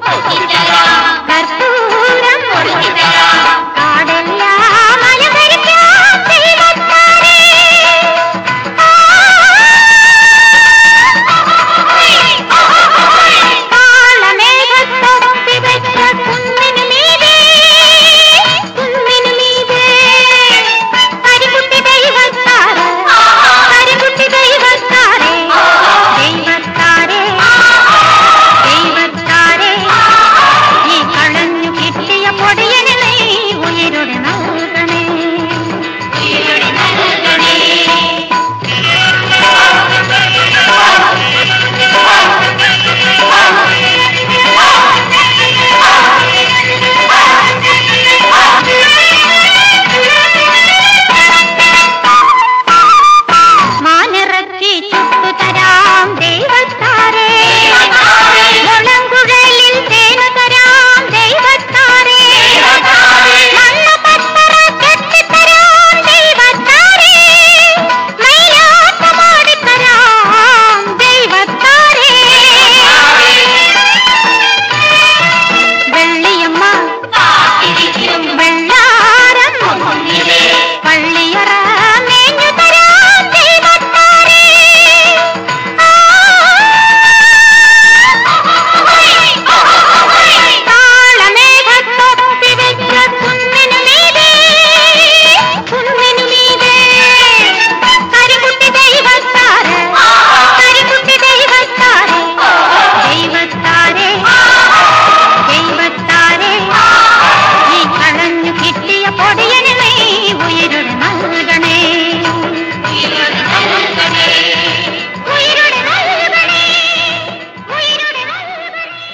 放心加油